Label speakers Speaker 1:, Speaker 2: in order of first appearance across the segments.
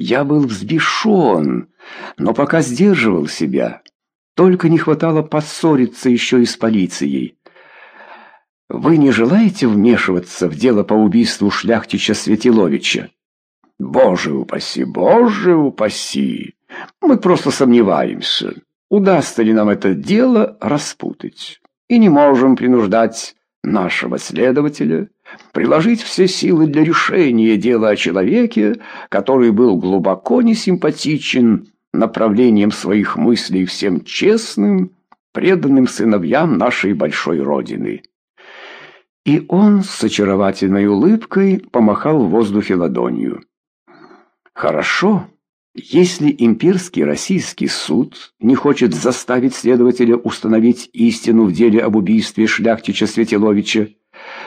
Speaker 1: Я был взбешен, но пока сдерживал себя. Только не хватало поссориться еще и с полицией. Вы не желаете вмешиваться в дело по убийству шляхтича Светиловича? Боже упаси, боже упаси! Мы просто сомневаемся, удастся ли нам это дело распутать. И не можем принуждать нашего следователя приложить все силы для решения дела о человеке, который был глубоко несимпатичен направлением своих мыслей всем честным, преданным сыновьям нашей большой Родины. И он с очаровательной улыбкой помахал в воздухе ладонью. «Хорошо, если имперский российский суд не хочет заставить следователя установить истину в деле об убийстве шляхтича Светиловича,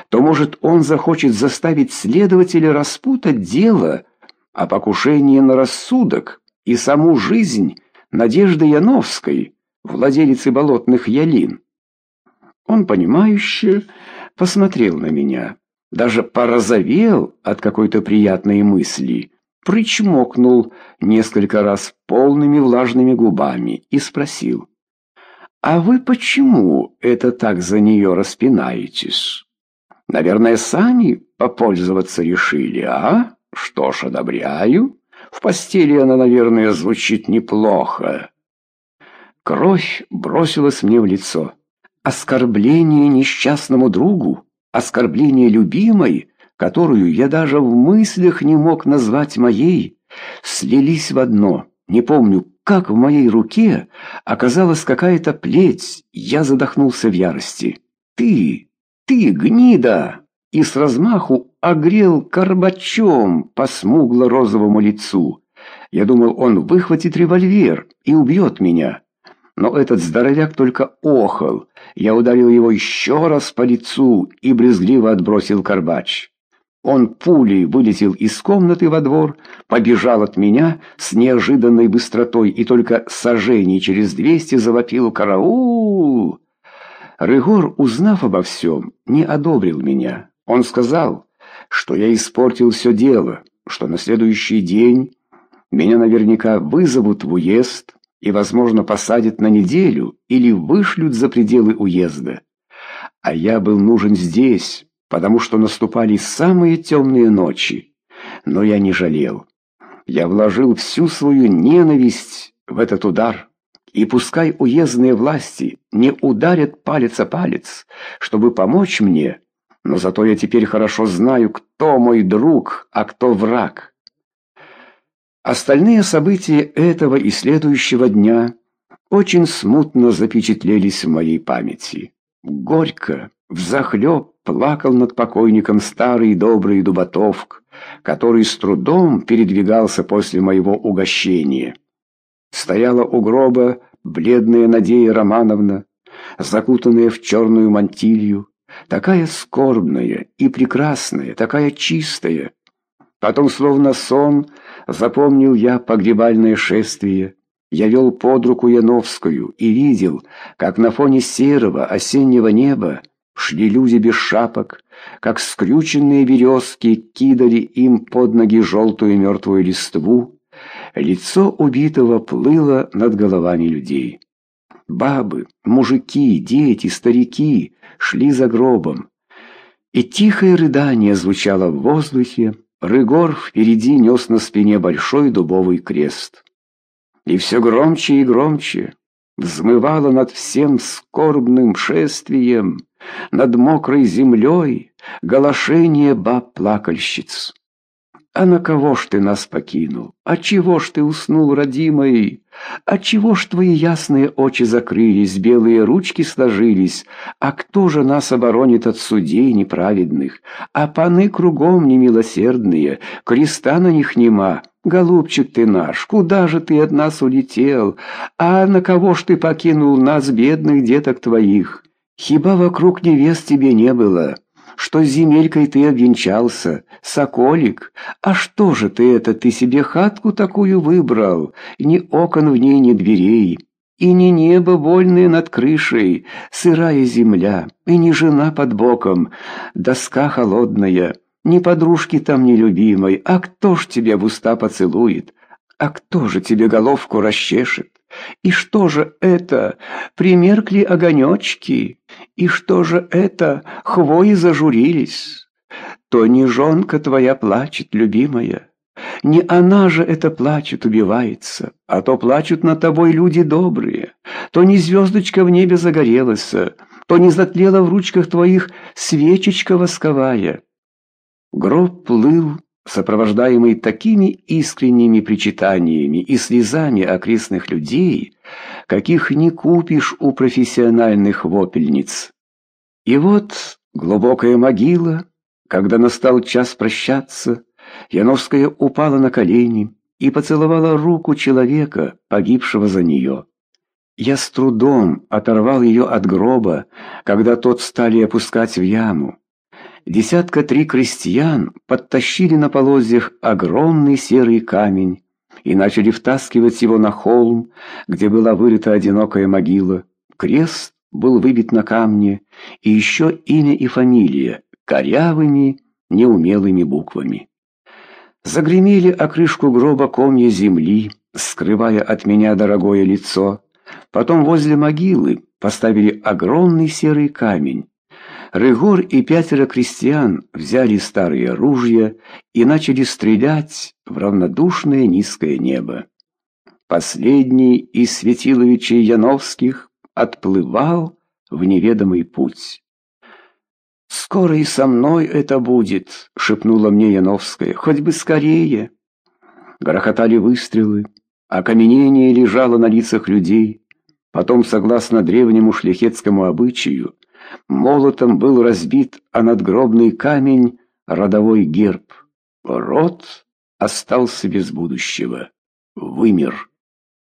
Speaker 1: то, может, он захочет заставить следователя распутать дело о покушении на рассудок и саму жизнь Надежды Яновской, владелицы болотных ялин. Он, понимающе, посмотрел на меня, даже порозовел от какой-то приятной мысли, причмокнул несколько раз полными влажными губами и спросил, «А вы почему это так за нее распинаетесь? Наверное, сами попользоваться решили, а? Что ж, одобряю. В постели она, наверное, звучит неплохо». Кровь бросилась мне в лицо. Оскорбление несчастному другу, оскорбление любимой — которую я даже в мыслях не мог назвать моей, слились в одно. Не помню, как в моей руке оказалась какая-то плеть. Я задохнулся в ярости. «Ты! Ты, гнида!» И с размаху огрел карбачом по смугло-розовому лицу. Я думал, он выхватит револьвер и убьет меня. Но этот здоровяк только охал. Я ударил его еще раз по лицу и брезгливо отбросил карбач. Он пулей вылетел из комнаты во двор, побежал от меня с неожиданной быстротой и только сожжений через двести завопил «Караул!». Рыгор, узнав обо всем, не одобрил меня. Он сказал, что я испортил все дело, что на следующий день меня наверняка вызовут в уезд и, возможно, посадят на неделю или вышлют за пределы уезда. А я был нужен здесь, потому что наступали самые темные ночи. Но я не жалел. Я вложил всю свою ненависть в этот удар. И пускай уездные власти не ударят палец о палец, чтобы помочь мне, но зато я теперь хорошо знаю, кто мой друг, а кто враг. Остальные события этого и следующего дня очень смутно запечатлелись в моей памяти. Горько, взахлеб плакал над покойником старый добрый Дубатовк, который с трудом передвигался после моего угощения. Стояла у гроба бледная Надея Романовна, закутанная в черную мантилью, такая скорбная и прекрасная, такая чистая. Потом, словно сон, запомнил я погребальное шествие. Я вел под руку Яновскую и видел, как на фоне серого осеннего неба Шли люди без шапок, как скрюченные березки кидали им под ноги желтую мертвую листву. Лицо убитого плыло над головами людей. Бабы, мужики, дети, старики шли за гробом. И тихое рыдание звучало в воздухе, Рыгор впереди нес на спине большой дубовый крест. И все громче и громче взмывало над всем скорбным шествием над мокрой землей голошение баб-плакальщиц. А на кого ж ты нас покинул? А чего ж ты уснул, родимый? А чего ж твои ясные очи закрылись, белые ручки сложились? А кто же нас оборонит от судей неправедных? А паны кругом немилосердные, креста на них нема. Голубчик ты наш, куда же ты от нас улетел? А на кого ж ты покинул нас, бедных деток твоих? Хиба вокруг невест тебе не было, что с земелькой ты обвенчался, соколик? А что же ты это, ты себе хатку такую выбрал, ни окон в ней, ни дверей?» И не небо вольное над крышей, сырая земля, и не жена под боком, доска холодная, ни подружки там нелюбимой, а кто ж тебя в уста поцелует? А кто же тебе головку расчешет? И что же это? Примеркли огонечки? И что же это? Хвои зажурились? То не жонка твоя плачет, любимая. Не она же это плачет, убивается, а то плачут над тобой люди добрые. То не звездочка в небе загорелась, то не затлела в ручках твоих свечечка восковая. Гроб плыл, сопровождаемый такими искренними причитаниями и слезами окрестных людей, каких не купишь у профессиональных вопельниц. И вот глубокая могила, когда настал час прощаться, Яновская упала на колени и поцеловала руку человека, погибшего за нее. Я с трудом оторвал ее от гроба, когда тот стали опускать в яму. Десятка три крестьян подтащили на полозьях огромный серый камень и начали втаскивать его на холм, где была вырыта одинокая могила. Крест был выбит на камне, и еще имя и фамилия корявыми, неумелыми буквами. Загремели о крышку гроба комья земли, скрывая от меня дорогое лицо. Потом возле могилы поставили огромный серый камень. Рыгор и пятеро крестьян взяли старые ружья и начали стрелять в равнодушное низкое небо. Последний из Светиловичей Яновских отплывал в неведомый путь. «Скоро и со мной это будет», — шепнула мне Яновская, — «хоть бы скорее». Грохотали выстрелы, окаменение лежало на лицах людей. Потом, согласно древнему шляхетскому обычаю, молотом был разбит о надгробный камень родовой герб. Род остался без будущего, вымер.